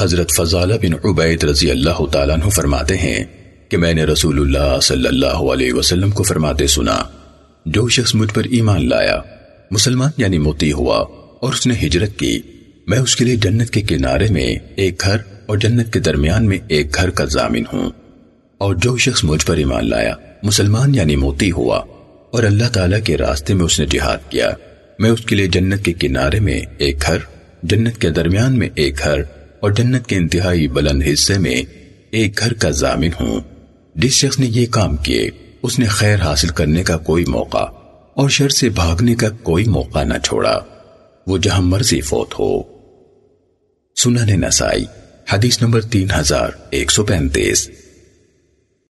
حضرت فضالہ بن عبید رضی اللہ تعالیٰ عنہ فرماتے ہیں کہ میں نے رسول اللہ صلی اللہ علیہ وسلم کو فرماتے سنا، جو شخص مجھ پر ایمان لایا، مسلمان یعنی موتی ہوا اور اس نے ہجرت کی، میں اس کے لیے جنت کے کنارے میں ایک گھر اور جنت کے درمیان میں ایک گھر کا ضامن ہوں۔ اور جو شخص مجھ پر ایمان لایا، مسلمان یعنی موتی ہوا اور اللہ تعالیٰ کے راستے میں اس نے جہاد کیا، میں اس کے لیے جنت کے کنارے میں ایک گھر، جنت کے درمیان میں ایک گھر اور جنت کے انتہائی بلند حصے میں ایک گھر کا ضامن ہوں۔ جس شخص نے یہ کام کیے، اس نے خیر حاصل کرنے کا کوئی موقع اور شر سے بھاگنے کا کوئی موقع نہ چھوڑا۔ وہ جہاں مرضی فوت ہو۔ سنن نسائی، حدیث نمبر تین ہزار ایک سو پینتیس۔